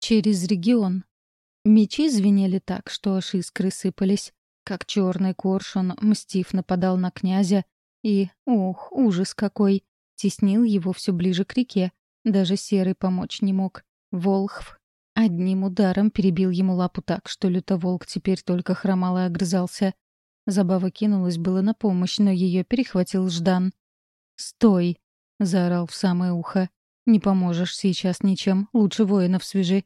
Через регион. Мечи звенели так, что аж искры сыпались. Как черный коршун, мстив нападал на князя и, ох, ужас какой, теснил его все ближе к реке. Даже серый помочь не мог. Волхв одним ударом перебил ему лапу так, что лютоволк теперь только хромал и огрызался. Забава кинулась было на помощь, но ее перехватил Ждан. «Стой!» — заорал в самое ухо. «Не поможешь сейчас ничем. Лучше воинов свяжи».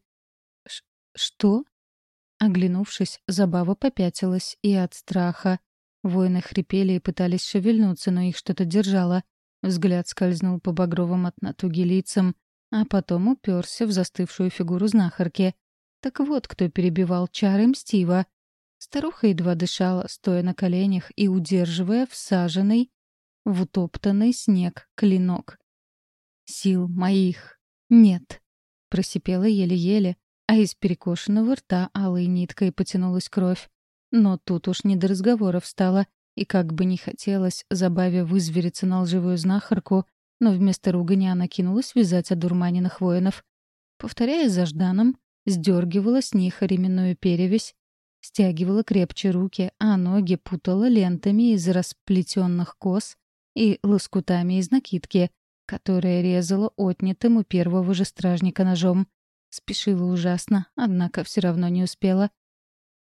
Ш «Что?» Оглянувшись, Забава попятилась и от страха. Воины хрипели и пытались шевельнуться, но их что-то держало. Взгляд скользнул по багровым от натуги лицам, а потом уперся в застывшую фигуру знахарки. Так вот, кто перебивал чары мстива. Старуха едва дышала, стоя на коленях и удерживая всаженный в утоптанный снег клинок. «Сил моих нет», — просипела еле-еле, а из перекошенного рта алой ниткой потянулась кровь. Но тут уж не до разговоров стало, и как бы не хотелось, забаве вызвериться на лживую знахарку, но вместо ругани она кинулась вязать одурманенных воинов. Повторяя за Жданом, сдергивала с них ременную перевязь, стягивала крепче руки, а ноги путала лентами из расплетенных кос и лоскутами из накидки, которая резала отнятым у первого же стражника ножом. Спешила ужасно, однако все равно не успела.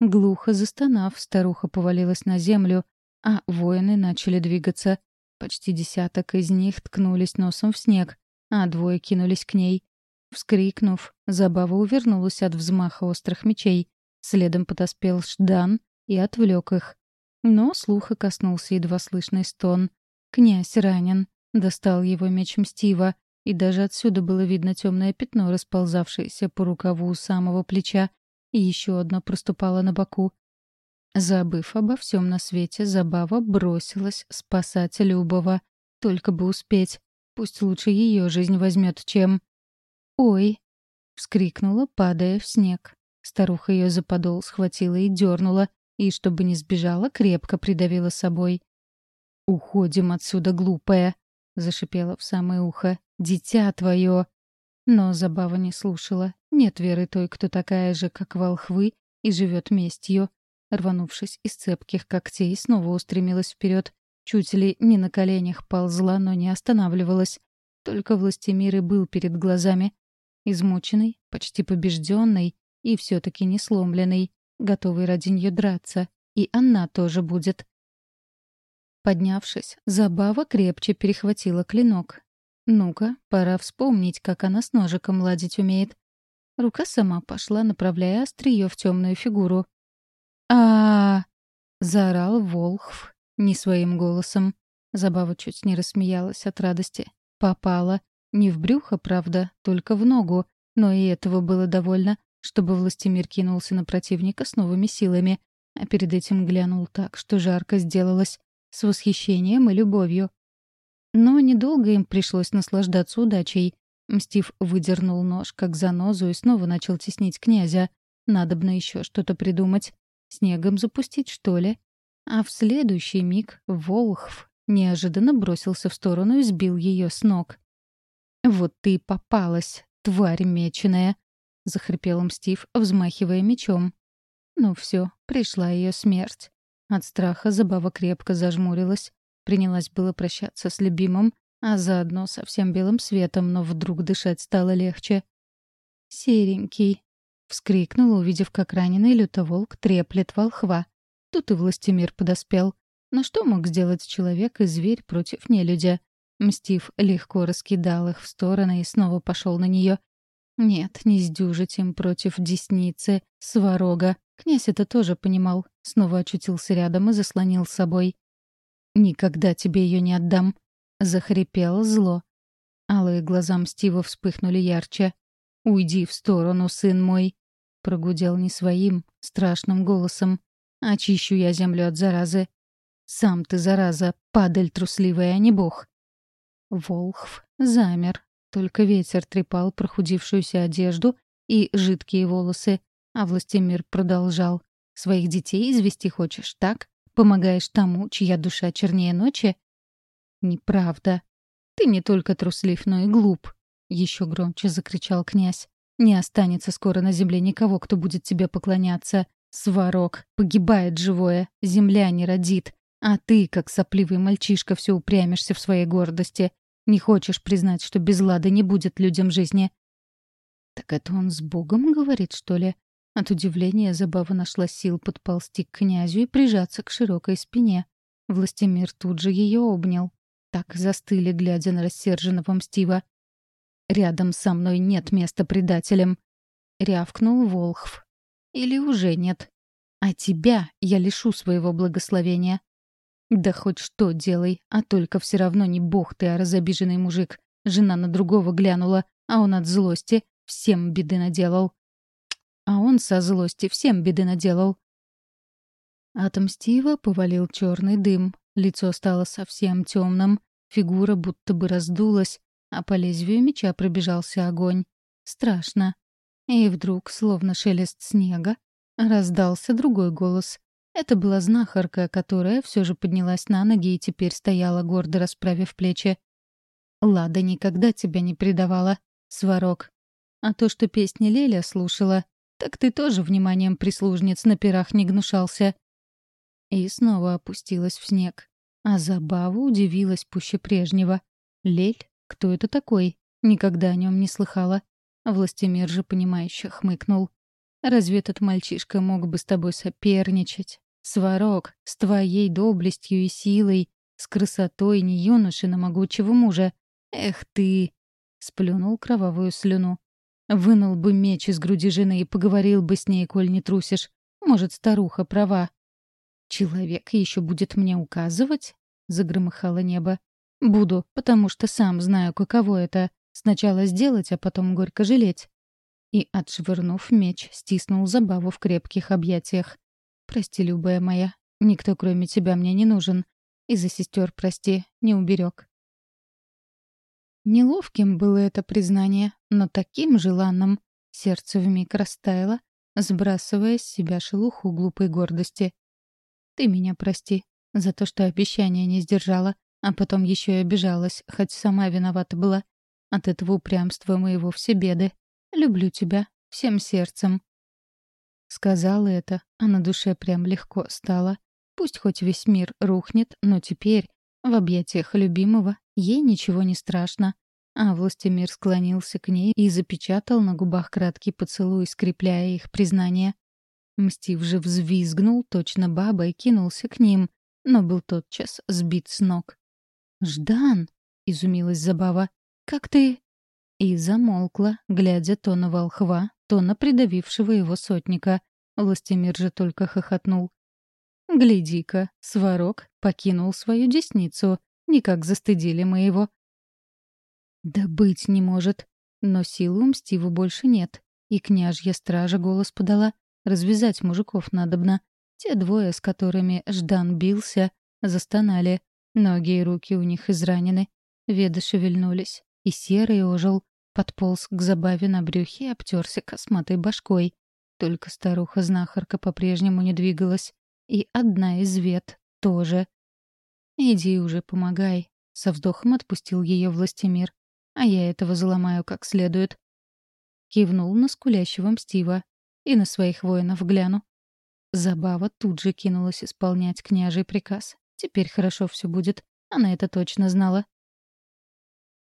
Глухо застонав, старуха повалилась на землю, а воины начали двигаться. Почти десяток из них ткнулись носом в снег, а двое кинулись к ней. Вскрикнув, Забава увернулась от взмаха острых мечей. Следом подоспел Ждан и отвлек их. Но слуха коснулся едва слышный стон. Князь ранен. Достал его меч Мстива, и даже отсюда было видно темное пятно, расползавшееся по рукаву у самого плеча, и еще одно проступало на боку. Забыв обо всем на свете, Забава бросилась спасать Любова. Только бы успеть. Пусть лучше ее жизнь возьмет, чем... «Ой!» — вскрикнула, падая в снег. Старуха ее за подол схватила и дернула, и, чтобы не сбежала, крепко придавила собой. «Уходим отсюда, глупая!» — зашипела в самое ухо. «Дитя твое!» Но Забава не слушала. Нет веры той, кто такая же, как волхвы, и живет местью. Рванувшись из цепких когтей, снова устремилась вперед. Чуть ли не на коленях ползла, но не останавливалась. Только властемир и был перед глазами. Измученный, почти побежденный и все таки не сломленный, готовый ради нее драться. И она тоже будет. Поднявшись, Забава крепче перехватила клинок. «Ну-ка, пора вспомнить, как она с ножиком ладить умеет». Рука сама пошла, направляя острие в темную фигуру а заорал Волхв не своим голосом. Забава чуть не рассмеялась от радости. Попала. Не в брюхо, правда, только в ногу. Но и этого было довольно, чтобы Властимир кинулся на противника с новыми силами, а перед этим глянул так, что жарко сделалось, с восхищением и любовью. Но недолго им пришлось наслаждаться удачей. Мстив выдернул нож, как занозу, и снова начал теснить князя. Надобно еще что-то придумать. Снегом запустить, что ли? А в следующий миг Волхв неожиданно бросился в сторону и сбил ее с ног. «Вот ты и попалась, тварь меченая!» — захрипел Мстив, взмахивая мечом. Ну все, пришла ее смерть. От страха Забава крепко зажмурилась. Принялась было прощаться с любимым, а заодно со всем белым светом, но вдруг дышать стало легче. «Серенький», Вскрикнула, увидев, как раненый лютоволк треплет волхва. Тут и властемир подоспел. Но что мог сделать человек и зверь против нелюдя? Мстив легко раскидал их в стороны и снова пошел на нее. Нет, не сдюжить им против десницы, сварога. Князь это тоже понимал. Снова очутился рядом и заслонил с собой. «Никогда тебе ее не отдам», — захрипел зло. Алые глаза Мстива вспыхнули ярче. «Уйди в сторону, сын мой!» Прогудел не своим, страшным голосом. «Очищу я землю от заразы. Сам ты, зараза, падаль трусливая, а не бог!» Волхв замер. Только ветер трепал прохудившуюся одежду и жидкие волосы, а Властимир продолжал. «Своих детей извести хочешь, так? Помогаешь тому, чья душа чернее ночи?» «Неправда. Ты не только труслив, но и глуп», — еще громче закричал князь. Не останется скоро на земле никого, кто будет тебе поклоняться. Сварог, погибает живое, земля не родит. А ты, как сопливый мальчишка, все упрямишься в своей гордости. Не хочешь признать, что без лада не будет людям жизни. Так это он с Богом говорит, что ли? От удивления Забава нашла сил подползти к князю и прижаться к широкой спине. Властимир тут же ее обнял. Так застыли, глядя на рассерженного мстива. «Рядом со мной нет места предателям», — рявкнул Волхв. «Или уже нет. А тебя я лишу своего благословения». «Да хоть что делай, а только все равно не бог ты, а разобиженный мужик. Жена на другого глянула, а он от злости всем беды наделал. А он со злости всем беды наделал. От повалил черный дым. Лицо стало совсем темным. Фигура будто бы раздулась, а по лезвию меча пробежался огонь. Страшно. И вдруг, словно шелест снега, раздался другой голос. Это была знахарка, которая все же поднялась на ноги и теперь стояла, гордо расправив плечи. «Лада никогда тебя не предавала, Сварог. А то, что песни Леля слушала, так ты тоже вниманием прислужниц на пирах не гнушался. И снова опустилась в снег. А Забава удивилась пуще прежнего. Лель? Кто это такой? Никогда о нем не слыхала. Властемир же, понимающе хмыкнул. Разве этот мальчишка мог бы с тобой соперничать? Сварог, с твоей доблестью и силой, с красотой не юноши на могучего мужа. Эх ты! Сплюнул кровавую слюну. Вынул бы меч из груди жены и поговорил бы с ней, коль не трусишь. Может, старуха права. «Человек еще будет мне указывать?» — загромыхало небо. «Буду, потому что сам знаю, каково это. Сначала сделать, а потом горько жалеть». И, отшвырнув меч, стиснул забаву в крепких объятиях. «Прости, любая моя, никто кроме тебя мне не нужен. И за сестер прости, не уберег. Неловким было это признание, но таким желанным. Сердце вмиг растаяло, сбрасывая с себя шелуху глупой гордости. «Ты меня прости за то, что обещание не сдержала, а потом еще и обижалась, хоть сама виновата была. От этого упрямства моего все беды. Люблю тебя всем сердцем». Сказала это, а на душе прям легко стало. Пусть хоть весь мир рухнет, но теперь, в объятиях любимого, ей ничего не страшно. А Властимир склонился к ней и запечатал на губах краткий поцелуй, скрепляя их признание. Мстив же взвизгнул, точно баба, и кинулся к ним, но был тотчас сбит с ног. «Ждан!» — изумилась Забава. «Как ты...» И замолкла, глядя то на волхва, то на придавившего его сотника. Властимир же только хохотнул. «Гляди-ка, сварог покинул свою десницу. Никак застыдили мы его. Да быть не может. Но силы у Мстиву больше нет. И княжья стража голос подала. Развязать мужиков надобно. Те двое, с которыми Ждан бился, застонали. Ноги и руки у них изранены. Веды шевельнулись. И серый ожил. Подполз к забаве на брюхе и обтерся косматой башкой. Только старуха-знахарка по-прежнему не двигалась. И одна из вет тоже. «Иди уже, помогай», — со вздохом отпустил ее властемир а я этого заломаю как следует. Кивнул на скулящего мстива. И на своих воинов гляну. Забава тут же кинулась исполнять княжий приказ. Теперь хорошо все будет. Она это точно знала.